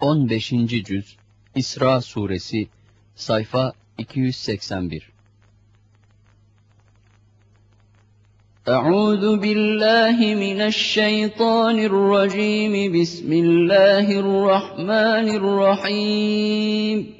15. Cüz İsra Suresi Sayfa 281 أعوذ بالله من الشيطان الرجيم بسم الله الرحمن الرحيم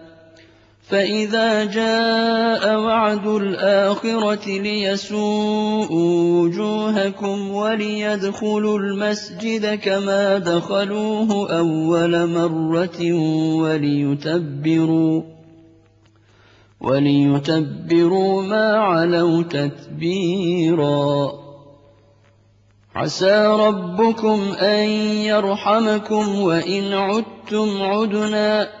فَإِذَا جَاءَ وَعْدُ الْآخِرَةِ لِيَسُوءُوا وُجُوهَكُمْ وَلِيَدْخُلُوا الْمَسْجِدَ كَمَا دَخَلُوهُ أَوَّلَ مَرَّةٍ وَلِيُتَبِّرُوا وَلِيُتَبِّرُوا مَا عَلَوْا تَتْبِيرًا عَسَىٰ رَبُّكُمْ أَن يَرْحَمَكُمْ وَإِنْ عُدتُّمْ عُدْنَا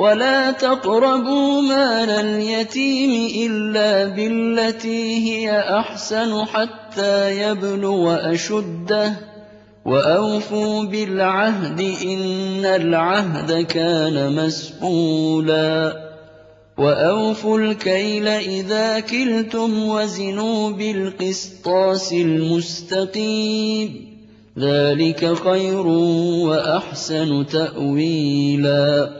ولا تقربوا مال اليتيم إلا بالتي هي أحسن حتى يبلغ أشده وأوفوا بالعهد إن العهد كان مسؤولا وأوفوا الكيل إذا كلتم وزنوا بالقسطاس المستقيم ذلك خير وأحسن تأويلا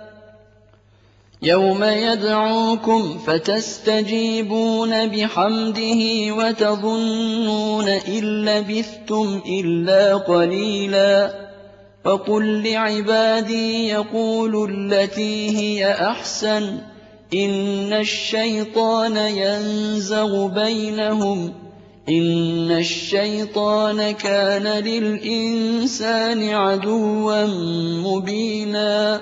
يوم يدعوكم فتستجيبون بحمده وتظنون إن لبثتم إلا قليلا فقل لعبادي يقولوا التي هي أحسن إن الشيطان ينزغ بينهم إن الشيطان كان للإنسان عدوا مبينا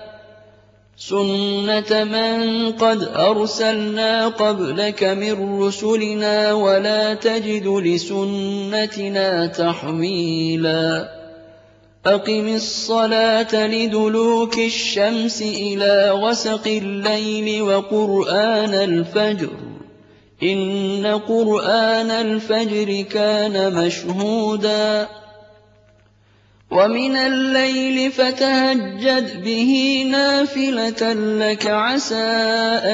سُنَّةَ مَن قَدْ أَرْسَلْنَا قَبْلَكَ مِن رُّسُلِنَا وَلَا تَجِدُ لِسُنَّتِنَا تَحْوِيلًا أَقِمِ الصَّلَاةَ لِدُلُوكِ الشَّمْسِ إِلَىٰ غَسَقِ اللَّيْلِ وَقُرْآنَ الْفَجْرِ ۖ إِنَّ قُرْآنَ الْفَجْرِ كَانَ مَشْهُودًا وَمِنَ اللَّيْلِ فَتَهَجَّدْ بِهِ نَافِلَةً لَّكَ عَسَىٰ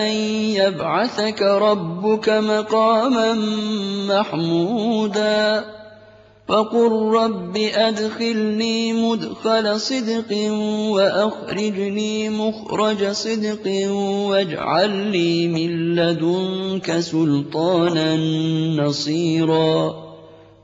أَن يَبْعَثَكَ رَبُّكَ مَقَامًا مَّحْمُودًا وَقُل رَّبِّ أَدْخِلْنِي مُدْخَلَ صِدْقٍ وَأَخْرِجْنِي مُخْرَجَ صِدْقٍ وَاجْعَل لِّي مِن لَّدُنكَ سُلْطَانًا نَّصِيرًا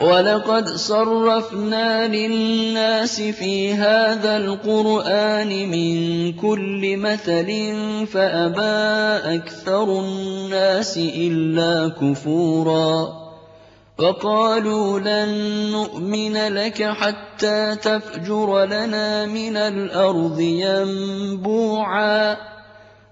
وَلَقَدْ صَرَّفْنَا لِلنَّاسِ فِي هَٰذَا الْقُرْآنِ مِن كُلِّ مَثَلٍ فَأَبَىٰ أَكْثَرُ النَّاسِ إِلَّا كُفُورًا وَقَالُوا لَن نُّؤْمِنَ لَكَ حَتَّىٰ تَفْجُرَ لَنَا مِنَ الْأَرْضِ يَنبُوعًا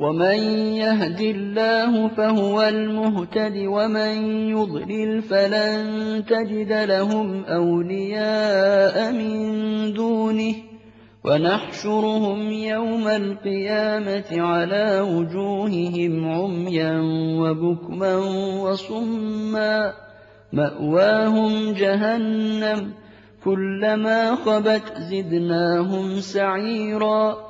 وَمَن يَهْدِ اللَّهُ فَهُوَ الْمُهْتَدِ ۖ وَمَن يُضْلِلْ فَلَن تَجِدَ لَهُمْ أَوْلِيَاءَ مِن دُونِهِ ۖ وَنَحْشُرُهُمْ يَوْمَ الْقِيَامَةِ عَلَىٰ وُجُوهِهِمْ عُمْيًا وَبُكْمًا وَصُمًّا ۖ مَّأْوَاهُمْ جَهَنَّمُ ۖ كُلَّمَا خَبَتْ زِدْنَاهُمْ سَعِيرًا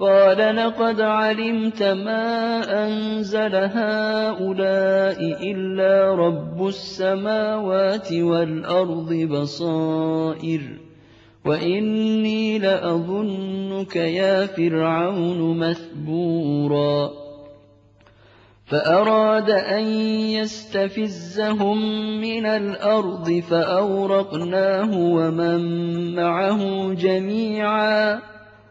قَالَ لَقَدْ عَلِمْتَ مَا أَنزَلَ هَٰؤُلَاءِ إِلَّا رَبُّ السَّمَاوَاتِ وَالْأَرْضِ بَصَائِرَ وَإِنِّي لَأَظُنُّكَ يَا فِرْعَوْنُ مَثْبُورًا فَأَرَادَ أَن يَسْتَفِزَّهُم مِّنَ الْأَرْضِ فَأَغْرَقْنَاهُ وَمَن مَّعَهُ جَمِيعًا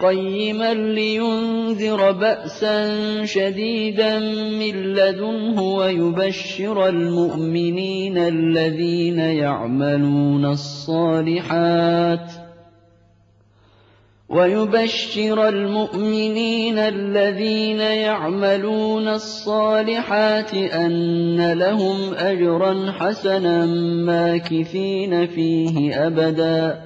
قيما لينذر بأسا شديدا من لدنه ويبشر المؤمنين الذين يعملون الصالحات ويبشر المؤمنين الذين يعملون الصالحات أن لهم أجرا حسنا ماكثين فيه أبدا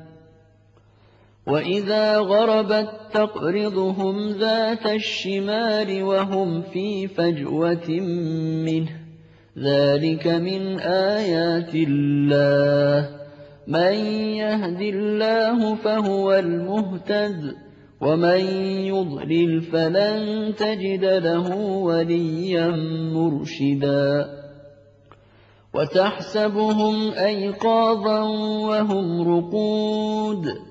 وإذا غربت تقرضهم ذات الشمال وهم في فجوة منه ذلك من آيات الله من يهد الله فهو المهتد ومن يضلل فلن تجد له وليا مرشدا وتحسبهم أيقاظا وهم رقود